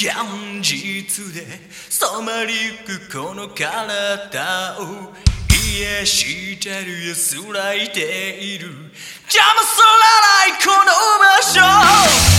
現実で染まりゆくこの体を癒してる安らいている。邪魔すらないこの場所。